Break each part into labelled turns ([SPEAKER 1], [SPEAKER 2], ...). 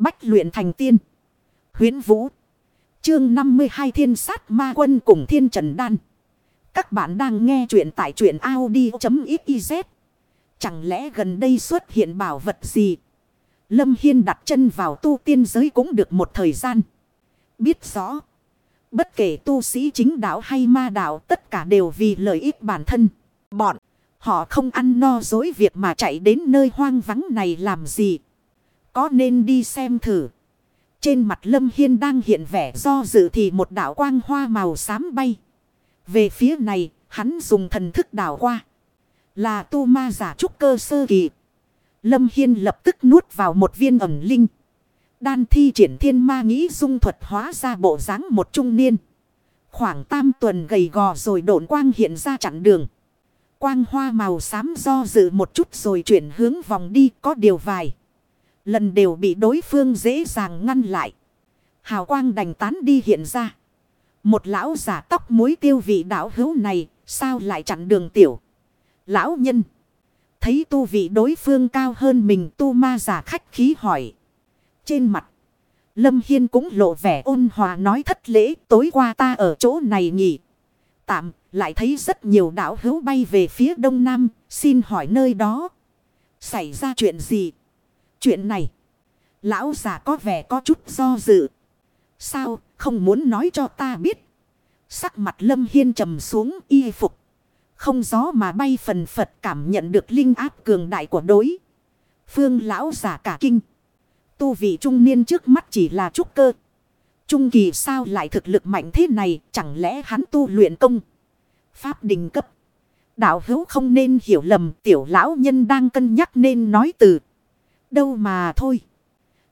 [SPEAKER 1] Bách luyện thành tiên. Huyến Vũ. Chương 52 Thiên sát ma quân cùng Thiên Trần Đan. Các bạn đang nghe truyện tại truyện Audi.xyz. Chẳng lẽ gần đây xuất hiện bảo vật gì? Lâm Hiên đặt chân vào tu tiên giới cũng được một thời gian. Biết rõ. Bất kể tu sĩ chính đạo hay ma đạo, tất cả đều vì lợi ích bản thân. Bọn. Họ không ăn no dối việc mà chạy đến nơi hoang vắng này làm gì. Có nên đi xem thử. Trên mặt Lâm Hiên đang hiện vẻ do dự thì một đạo quang hoa màu xám bay. Về phía này, hắn dùng thần thức đảo qua. Là tu ma giả trúc cơ sơ kỳ. Lâm Hiên lập tức nuốt vào một viên ẩm linh. Đan thi triển thiên ma nghĩ dung thuật hóa ra bộ dáng một trung niên. Khoảng tam tuần gầy gò rồi độn quang hiện ra chặn đường. Quang hoa màu xám do dự một chút rồi chuyển hướng vòng đi có điều vài. Lần đều bị đối phương dễ dàng ngăn lại. Hào quang đành tán đi hiện ra. Một lão giả tóc muối tiêu vị đảo hữu này, sao lại chặn đường tiểu. Lão nhân. Thấy tu vị đối phương cao hơn mình, tu ma giả khách khí hỏi. Trên mặt. Lâm Hiên cũng lộ vẻ ôn hòa nói thất lễ, tối qua ta ở chỗ này nghỉ. Tạm, lại thấy rất nhiều đảo hữu bay về phía đông nam. Xin hỏi nơi đó. Xảy ra chuyện gì? Chuyện này. Lão già có vẻ có chút do dự. Sao không muốn nói cho ta biết. Sắc mặt lâm hiên trầm xuống y phục. Không gió mà bay phần phật cảm nhận được linh áp cường đại của đối. Phương lão giả cả kinh. Tu vị trung niên trước mắt chỉ là trúc cơ. Trung kỳ sao lại thực lực mạnh thế này, chẳng lẽ hắn tu luyện công. Pháp đình cấp. Đạo hữu không nên hiểu lầm, tiểu lão nhân đang cân nhắc nên nói từ. Đâu mà thôi.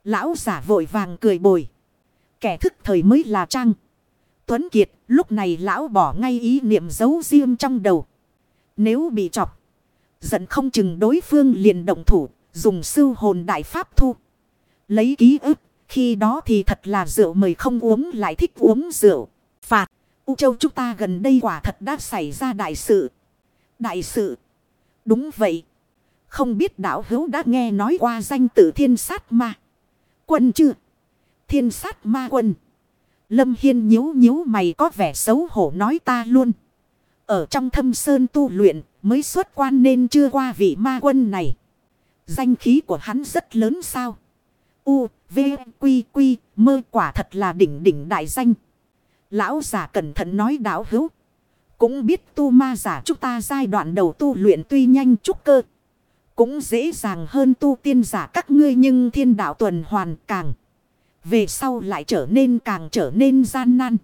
[SPEAKER 1] Lão giả vội vàng cười bồi. Kẻ thức thời mới là Trang. Tuấn Kiệt, lúc này lão bỏ ngay ý niệm giấu riêng trong đầu. Nếu bị chọc. Giận không chừng đối phương liền động thủ. Dùng sư hồn đại pháp thu. Lấy ký ức. Khi đó thì thật là rượu mời không uống lại thích uống rượu. Phạt. U châu chúng ta gần đây quả thật đã xảy ra đại sự. Đại sự. Đúng vậy. Không biết đạo hữu đã nghe nói qua danh tử thiên sát ma. Quân chưa? Thiên sát ma quân. Lâm Hiên nhíu nhíu mày có vẻ xấu hổ nói ta luôn. Ở trong thâm sơn tu luyện mới xuất quan nên chưa qua vị ma quân này. Danh khí của hắn rất lớn sao? U, V, Quy, Quy, mơ quả thật là đỉnh đỉnh đại danh. Lão giả cẩn thận nói đạo hữu. Cũng biết tu ma giả chúng ta giai đoạn đầu tu luyện tuy nhanh trúc cơ. Cũng dễ dàng hơn tu tiên giả các ngươi nhưng thiên đạo tuần hoàn càng. Về sau lại trở nên càng trở nên gian nan.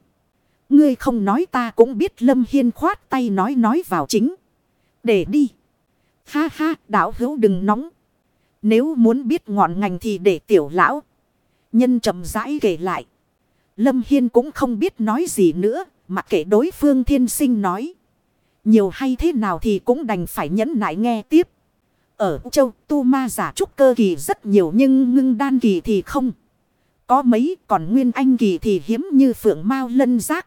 [SPEAKER 1] Ngươi không nói ta cũng biết Lâm Hiên khoát tay nói nói vào chính. Để đi. Ha ha, đạo hữu đừng nóng. Nếu muốn biết ngọn ngành thì để tiểu lão. Nhân chậm rãi kể lại. Lâm Hiên cũng không biết nói gì nữa. mà kể đối phương thiên sinh nói. Nhiều hay thế nào thì cũng đành phải nhẫn nại nghe tiếp. Ở châu tu ma giả trúc cơ kỳ rất nhiều nhưng ngưng đan kỳ thì không. Có mấy còn nguyên anh kỳ thì hiếm như phượng mao lân giác.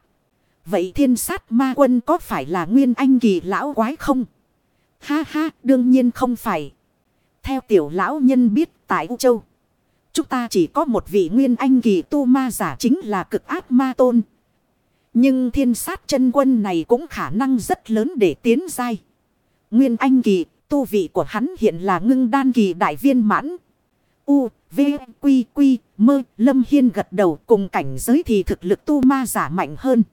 [SPEAKER 1] Vậy thiên sát ma quân có phải là nguyên anh kỳ lão quái không? Ha ha, đương nhiên không phải. Theo tiểu lão nhân biết tại U Châu. Chúng ta chỉ có một vị nguyên anh kỳ tu ma giả chính là cực ác ma tôn. Nhưng thiên sát chân quân này cũng khả năng rất lớn để tiến dai. Nguyên anh kỳ Tu vị của hắn hiện là ngưng đan kỳ đại viên mãn. U, V, Quy, Quy, Mơ, Lâm Hiên gật đầu cùng cảnh giới thì thực lực tu ma giả mạnh hơn.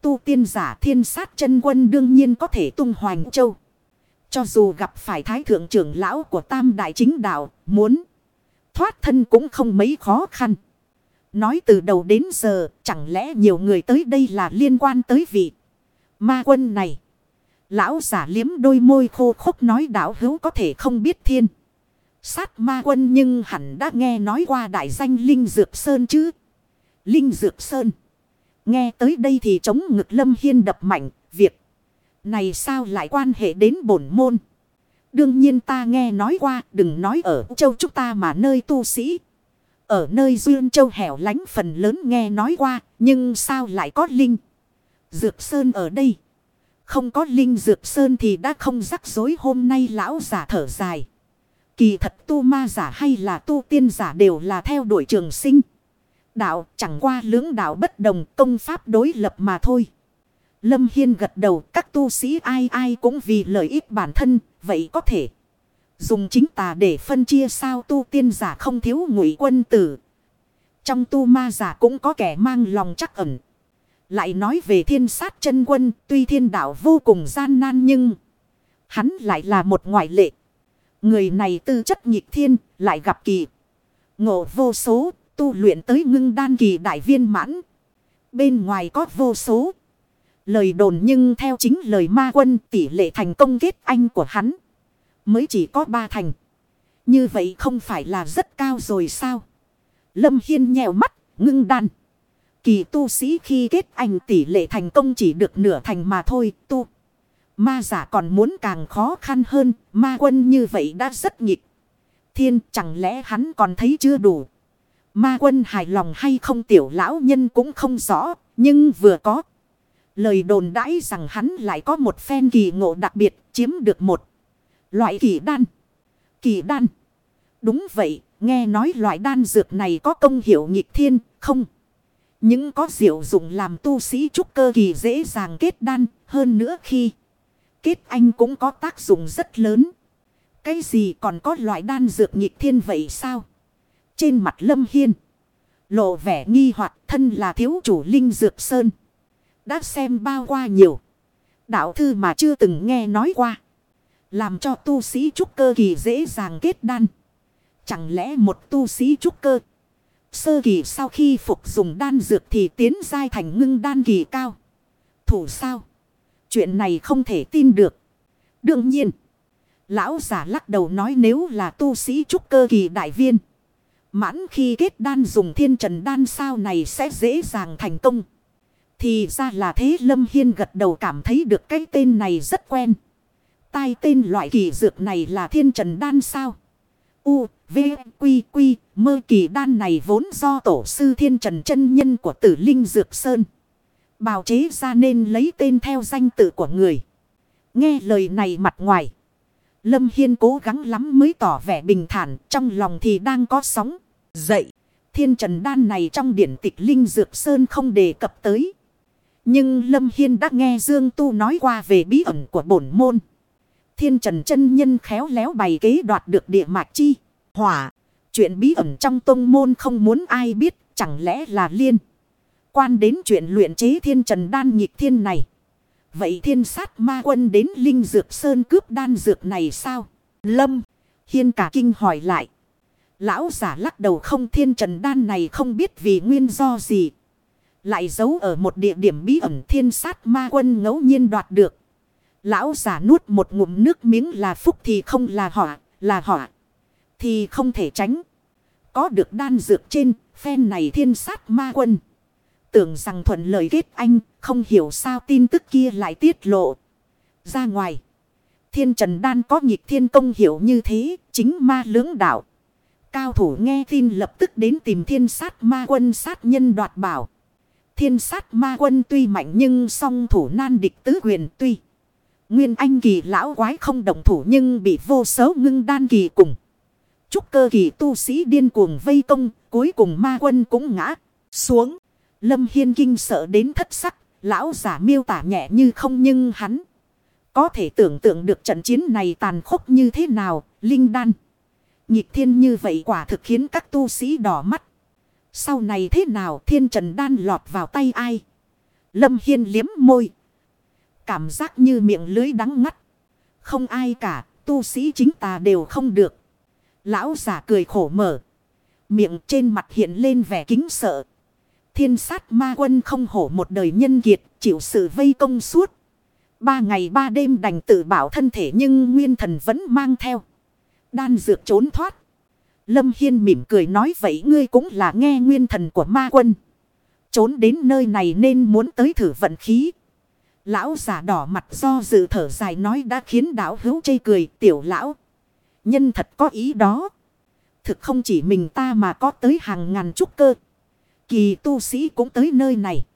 [SPEAKER 1] Tu tiên giả thiên sát chân quân đương nhiên có thể tung hoành châu. Cho dù gặp phải thái thượng trưởng lão của tam đại chính đạo, muốn thoát thân cũng không mấy khó khăn. Nói từ đầu đến giờ, chẳng lẽ nhiều người tới đây là liên quan tới vị ma quân này. Lão giả liếm đôi môi khô khốc nói đạo hữu có thể không biết thiên. Sát ma quân nhưng hẳn đã nghe nói qua đại danh Linh Dược Sơn chứ. Linh Dược Sơn. Nghe tới đây thì chống ngực lâm hiên đập mạnh. Việc này sao lại quan hệ đến bổn môn. Đương nhiên ta nghe nói qua, đừng nói ở châu chúng ta mà nơi tu sĩ. Ở nơi duyên châu hẻo lánh phần lớn nghe nói qua. Nhưng sao lại có Linh Dược Sơn ở đây. Không có linh dược sơn thì đã không rắc rối hôm nay lão giả thở dài. Kỳ thật tu ma giả hay là tu tiên giả đều là theo đuổi trường sinh. Đạo chẳng qua lưỡng đạo bất đồng công pháp đối lập mà thôi. Lâm Hiên gật đầu các tu sĩ ai ai cũng vì lợi ích bản thân, vậy có thể. Dùng chính tà để phân chia sao tu tiên giả không thiếu ngụy quân tử. Trong tu ma giả cũng có kẻ mang lòng chắc ẩn. Lại nói về thiên sát chân quân, tuy thiên đạo vô cùng gian nan nhưng hắn lại là một ngoại lệ. Người này tư chất nhịp thiên, lại gặp kỳ. Ngộ vô số, tu luyện tới ngưng đan kỳ đại viên mãn. Bên ngoài có vô số. Lời đồn nhưng theo chính lời ma quân tỷ lệ thành công kết anh của hắn. Mới chỉ có ba thành. Như vậy không phải là rất cao rồi sao? Lâm Hiên nhèo mắt, ngưng đan. Kỳ tu sĩ khi kết anh tỷ lệ thành công chỉ được nửa thành mà thôi, tu. Ma giả còn muốn càng khó khăn hơn, ma quân như vậy đã rất nghịch. Thiên chẳng lẽ hắn còn thấy chưa đủ. Ma quân hài lòng hay không tiểu lão nhân cũng không rõ, nhưng vừa có. Lời đồn đãi rằng hắn lại có một phen kỳ ngộ đặc biệt chiếm được một loại kỳ đan. Kỳ đan. Đúng vậy, nghe nói loại đan dược này có công hiệu nghịch thiên, không. Những có diệu dụng làm tu sĩ trúc cơ kỳ dễ dàng kết đan, hơn nữa khi kết anh cũng có tác dụng rất lớn. Cái gì còn có loại đan dược nhịp thiên vậy sao? Trên mặt lâm hiên. Lộ vẻ nghi hoặc thân là thiếu chủ linh dược sơn. Đã xem bao qua nhiều. Đạo thư mà chưa từng nghe nói qua. Làm cho tu sĩ trúc cơ kỳ dễ dàng kết đan. Chẳng lẽ một tu sĩ trúc cơ. Sơ kỳ sau khi phục dùng đan dược thì tiến giai thành ngưng đan kỳ cao. Thủ sao? Chuyện này không thể tin được. Đương nhiên. Lão giả lắc đầu nói nếu là tu sĩ trúc cơ kỳ đại viên. Mãn khi kết đan dùng thiên trần đan sao này sẽ dễ dàng thành công. Thì ra là thế, Lâm Hiên gật đầu cảm thấy được cái tên này rất quen. Tai tên loại kỳ dược này là thiên trần đan sao. U, V, Quy, Quy, mơ kỳ đan này vốn do tổ sư thiên trần chân nhân của tử linh dược sơn. Bào chế ra nên lấy tên theo danh tự của người. Nghe lời này mặt ngoài. Lâm Hiên cố gắng lắm mới tỏ vẻ bình thản. Trong lòng thì đang có sóng. Dậy. Thiên trần đan này trong điển tịch Linh Dược Sơn không đề cập tới. Nhưng Lâm Hiên đã nghe Dương Tu nói qua về bí ẩn của bổn môn. Thiên trần chân nhân khéo léo bày kế đoạt được địa mạch chi. Hỏa. Chuyện bí ẩn trong tông môn không muốn ai biết. Chẳng lẽ là liên. Quan đến chuyện luyện chế thiên trần đan nhịp thiên này. Vậy thiên sát ma quân đến Linh Dược Sơn cướp đan dược này sao? Lâm. Hiên cả kinh hỏi lại. Lão giả lắc đầu không, thiên trần đan này không biết vì nguyên do gì. Lại giấu ở một địa điểm bí ẩn thiên sát ma quân ngẫu nhiên đoạt được. Lão giả nuốt một ngụm nước miếng là phúc thì không là họa, là họa. Thì không thể tránh. Có được đan dược trên, phen này thiên sát ma quân. Tưởng rằng thuận lời kết anh, không hiểu sao tin tức kia lại tiết lộ. Ra ngoài. Thiên trần đan có nhịp thiên công hiểu như thế, chính ma lưỡng đạo. Cao thủ nghe tin lập tức đến tìm thiên sát ma quân sát nhân đoạt bảo. Thiên sát ma quân tuy mạnh nhưng song thủ nan địch tứ quyền tuy. Nguyên anh kỳ lão quái không đồng thủ nhưng bị vô số ngưng đan kỳ cùng. Trúc cơ kỳ tu sĩ điên cuồng vây công, cuối cùng ma quân cũng ngã xuống. Lâm Hiên kinh sợ đến thất sắc, lão giả miêu tả nhẹ như không nhưng hắn. Có thể tưởng tượng được trận chiến này tàn khốc như thế nào, linh đan. Nhịp thiên như vậy quả thực khiến các tu sĩ đỏ mắt. Sau này thế nào thiên trần đan lọt vào tay ai? Lâm Hiên liếm môi. Cảm giác như miệng lưới đắng ngắt. Không ai cả, tu sĩ chính tà đều không được. Lão giả cười khổ mở. Miệng trên mặt hiện lên vẻ kính sợ. Thiên sát ma quân không hổ một đời nhân kiệt, chịu sự vây công suốt. Ba ngày ba đêm đành tự bảo thân thể nhưng nguyên thần vẫn mang theo. Đan dược trốn thoát. Lâm Hiên mỉm cười nói vậy ngươi cũng là nghe nguyên thần của ma quân. Trốn đến nơi này nên muốn tới thử vận khí. Lão giả đỏ mặt do dự thở dài nói đã khiến đảo hữu chê cười tiểu lão. Nhân thật có ý đó. Thực không chỉ mình ta mà có tới hàng ngàn trúc cơ. Kỳ tu sĩ cũng tới nơi này.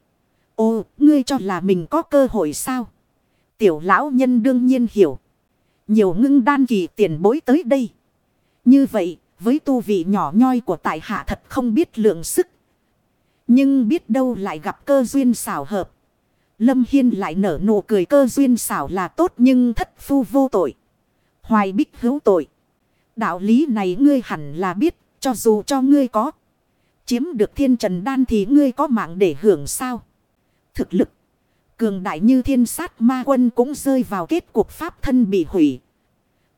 [SPEAKER 1] Ô, ngươi cho là mình có cơ hội sao? Tiểu lão nhân đương nhiên hiểu. Nhiều ngưng đan kỳ tiền bối tới đây. Như vậy, với tu vị nhỏ nhoi của tại hạ thật không biết lượng sức. Nhưng biết đâu lại gặp cơ duyên xảo hợp. Lâm Hiên lại nở nụ cười cơ duyên xảo là tốt nhưng thất phu vô tội. Hoài bích hữu tội. Đạo lý này ngươi hẳn là biết, cho dù cho ngươi có. Chiếm được thiên trần đan thì ngươi có mạng để hưởng sao. Thực lực. Cường đại như thiên sát ma quân cũng rơi vào kết cuộc pháp thân bị hủy.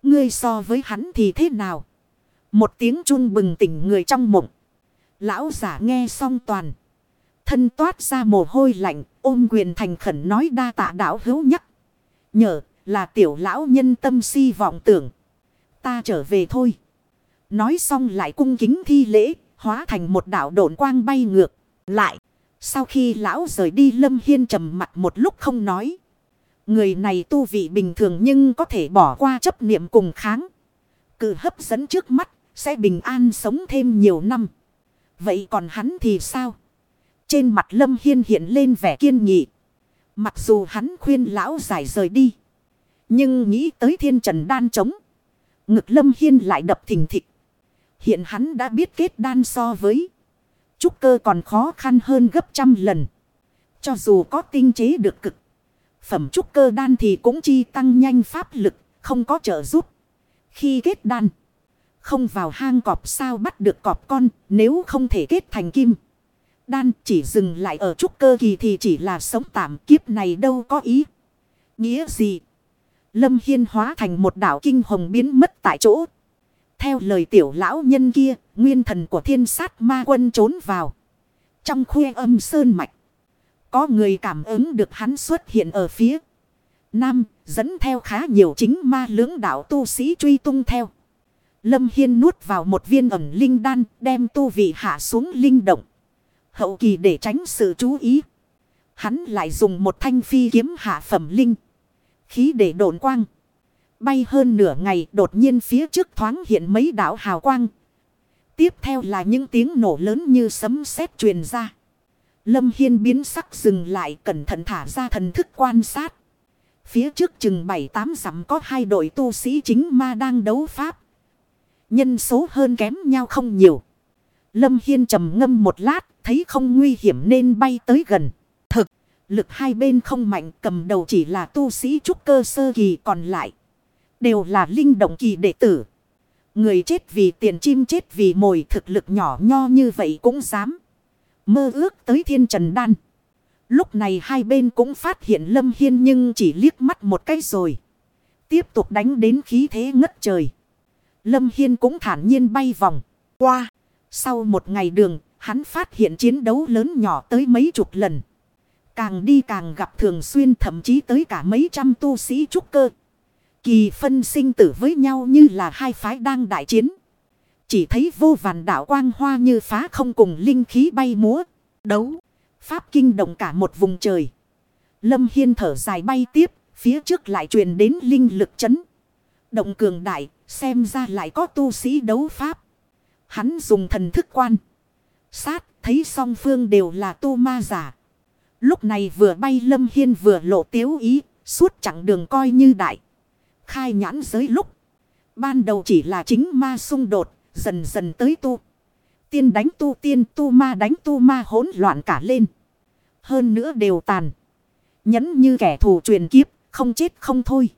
[SPEAKER 1] Ngươi so với hắn thì thế nào? Một tiếng chun bừng tỉnh người trong mộng. Lão giả nghe xong toàn. Thân toát ra mồ hôi lạnh, ôm quyền thành khẩn nói đa tạ đạo hữu nhắc. Nhờ, là tiểu lão nhân tâm si vọng tưởng. Ta trở về thôi. Nói xong lại cung kính thi lễ, hóa thành một đạo độn quang bay ngược. Lại, sau khi lão rời đi Lâm Hiên trầm mặt một lúc không nói. Người này tu vị bình thường nhưng có thể bỏ qua chấp niệm cùng kháng. Cự hấp dẫn trước mắt, sẽ bình an sống thêm nhiều năm. Vậy còn hắn thì sao? Trên mặt Lâm Hiên hiện lên vẻ kiên nghị. Mặc dù hắn khuyên lão giải rời đi. Nhưng nghĩ tới thiên trần đan trống. Ngực Lâm Hiên lại đập thình thịch. Hiện hắn đã biết kết đan so với. Trúc cơ còn khó khăn hơn gấp trăm lần. Cho dù có tinh chế được cực. Phẩm trúc cơ đan thì cũng chi tăng nhanh pháp lực. Không có trợ giúp. Khi kết đan. Không vào hang cọp sao bắt được cọp con. Nếu không thể kết thành kim. Đan chỉ dừng lại ở trúc cơ kỳ thì chỉ là sống tạm kiếp này đâu có ý. Nghĩa gì? Lâm Hiên hóa thành một đảo kinh hồng biến mất tại chỗ. Theo lời tiểu lão nhân kia, nguyên thần của thiên sát ma quân trốn vào. Trong khuê âm sơn mạch. Có người cảm ứng được hắn xuất hiện ở phía. Nam, dẫn theo khá nhiều chính ma lưỡng đạo tu sĩ truy tung theo. Lâm Hiên nuốt vào một viên ẩm linh đan, đem tu vị hạ xuống linh động. Hậu kỳ để tránh sự chú ý. Hắn lại dùng một thanh phi kiếm hạ phẩm linh. Khí để độn quang. Bay hơn nửa ngày, đột nhiên phía trước thoáng hiện mấy đảo hào quang. Tiếp theo là những tiếng nổ lớn như sấm sét truyền ra. Lâm Hiên biến sắc dừng lại, cẩn thận thả ra thần thức quan sát. Phía trước chừng bảy tám dặm có hai đội tu sĩ chính ma đang đấu pháp. Nhân số hơn kém nhau không nhiều. Lâm Hiên trầm ngâm một lát thấy không nguy hiểm nên bay tới gần. Thực, lực hai bên không mạnh cầm đầu chỉ là tu sĩ trúc cơ sơ kỳ còn lại. Đều là linh động kỳ đệ tử. Người chết vì tiền chim chết vì mồi thực lực nhỏ nho như vậy cũng dám. Mơ ước tới thiên trần đan. Lúc này hai bên cũng phát hiện Lâm Hiên nhưng chỉ liếc mắt một cái rồi. Tiếp tục đánh đến khí thế ngất trời. Lâm Hiên cũng thản nhiên bay vòng. Qua. Sau một ngày đường, hắn phát hiện chiến đấu lớn nhỏ tới mấy chục lần. Càng đi càng gặp thường xuyên thậm chí tới cả mấy trăm tu sĩ trúc cơ. Kỳ phân sinh tử với nhau như là hai phái đang đại chiến. Chỉ thấy vô vàn đảo quang hoa như phá không cùng linh khí bay múa. Đấu. Pháp kinh động cả một vùng trời. Lâm Hiên thở dài bay tiếp. Phía trước lại truyền đến linh lực chấn. Động cường đại. Xem ra lại có tu sĩ đấu pháp. Hắn dùng thần thức quan. Sát, thấy song phương đều là tu ma giả. Lúc này vừa bay Lâm Hiên vừa lộ tiếu ý. Suốt chặng đường coi như đại. Khai nhãn giới lúc. Ban đầu chỉ là chính ma xung đột. Dần dần tới tu. Tiên đánh tu tiên, tu ma đánh tu ma hỗn loạn cả lên. Hơn nữa đều tàn. Nhẫn như kẻ thù truyền kiếp. Không chết không thôi.